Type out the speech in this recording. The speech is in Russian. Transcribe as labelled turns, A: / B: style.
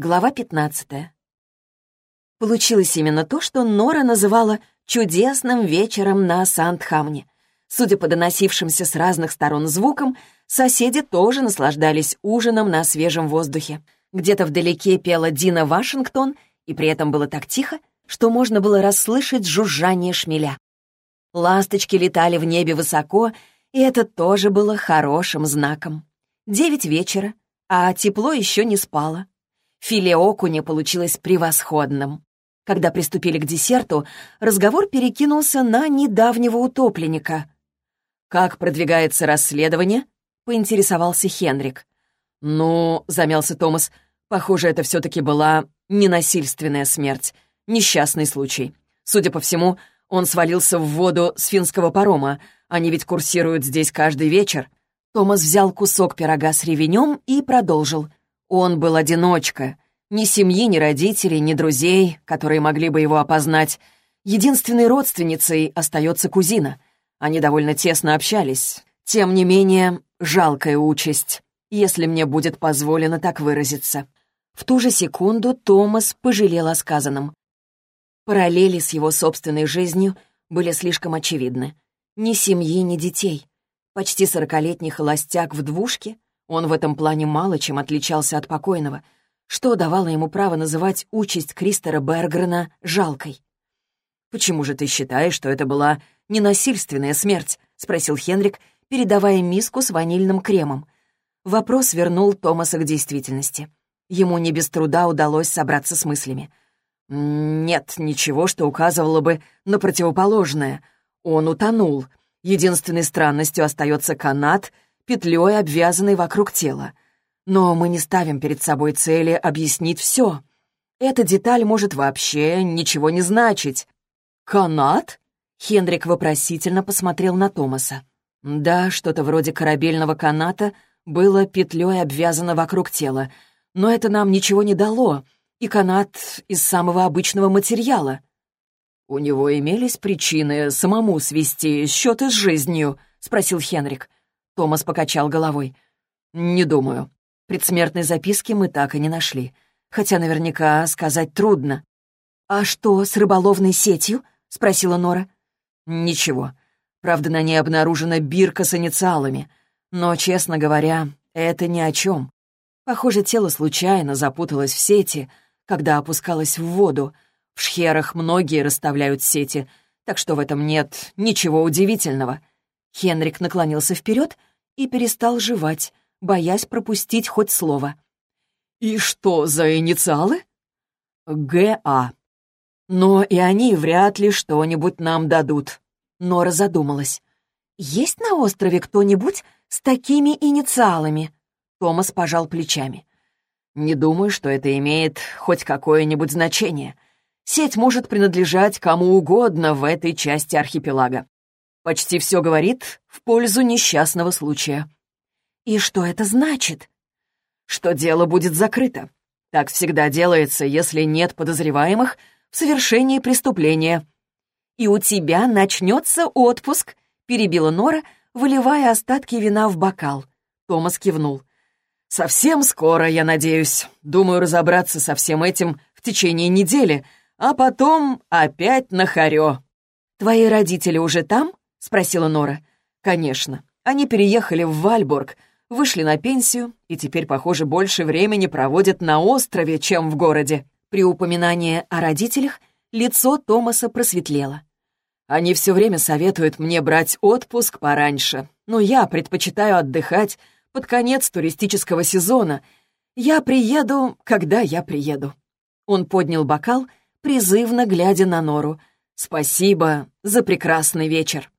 A: Глава 15. Получилось именно то, что Нора называла «чудесным вечером на Сандхамне». Судя по доносившимся с разных сторон звукам, соседи тоже наслаждались ужином на свежем воздухе. Где-то вдалеке пела Дина Вашингтон, и при этом было так тихо, что можно было расслышать жужжание шмеля. Ласточки летали в небе высоко, и это тоже было хорошим знаком. Девять вечера, а тепло еще не спало. Филе окуня получилось превосходным. Когда приступили к десерту, разговор перекинулся на недавнего утопленника. «Как продвигается расследование?» — поинтересовался Хенрик. «Ну», — замялся Томас, — «похоже, это все-таки была ненасильственная смерть, несчастный случай. Судя по всему, он свалился в воду с финского парома. Они ведь курсируют здесь каждый вечер». Томас взял кусок пирога с ревенем и продолжил. Он был одиночка. Ни семьи, ни родителей, ни друзей, которые могли бы его опознать. Единственной родственницей остается кузина. Они довольно тесно общались. Тем не менее, жалкая участь, если мне будет позволено так выразиться. В ту же секунду Томас пожалел о сказанном. Параллели с его собственной жизнью были слишком очевидны. Ни семьи, ни детей. Почти сорокалетний холостяк в двушке — он в этом плане мало чем отличался от покойного, что давало ему право называть участь Кристера Бергрена жалкой. «Почему же ты считаешь, что это была ненасильственная смерть?» — спросил Хенрик, передавая миску с ванильным кремом. Вопрос вернул Томаса к действительности. Ему не без труда удалось собраться с мыслями. «Нет ничего, что указывало бы на противоположное. Он утонул. Единственной странностью остается канат — петлей, обвязанной вокруг тела. Но мы не ставим перед собой цели объяснить все. Эта деталь может вообще ничего не значить. «Канат?» — Хендрик вопросительно посмотрел на Томаса. Да, что-то вроде корабельного каната было петлей обвязано вокруг тела, но это нам ничего не дало, и канат из самого обычного материала. «У него имелись причины самому свести счеты с жизнью?» — спросил Хенрик. Томас покачал головой. «Не думаю. Предсмертной записки мы так и не нашли. Хотя наверняка сказать трудно». «А что с рыболовной сетью?» — спросила Нора. «Ничего. Правда, на ней обнаружена бирка с инициалами. Но, честно говоря, это ни о чем. Похоже, тело случайно запуталось в сети, когда опускалось в воду. В шхерах многие расставляют сети, так что в этом нет ничего удивительного». Хенрик наклонился вперед и перестал жевать, боясь пропустить хоть слово. «И что за инициалы?» «ГА. Но и они вряд ли что-нибудь нам дадут». Нора задумалась. «Есть на острове кто-нибудь с такими инициалами?» Томас пожал плечами. «Не думаю, что это имеет хоть какое-нибудь значение. Сеть может принадлежать кому угодно в этой части архипелага. Почти все говорит в пользу несчастного случая. И что это значит? Что дело будет закрыто. Так всегда делается, если нет подозреваемых в совершении преступления. «И у тебя начнется отпуск», — перебила Нора, выливая остатки вина в бокал. Томас кивнул. «Совсем скоро, я надеюсь. Думаю разобраться со всем этим в течение недели, а потом опять на хорё». «Твои родители уже там?» — спросила Нора. «Конечно. Они переехали в Вальбург, вышли на пенсию и теперь, похоже, больше времени проводят на острове, чем в городе». При упоминании о родителях лицо Томаса просветлело. «Они все время советуют мне брать отпуск пораньше, но я предпочитаю отдыхать под конец туристического сезона. Я приеду, когда я приеду». Он поднял бокал, призывно глядя на Нору. «Спасибо за прекрасный вечер».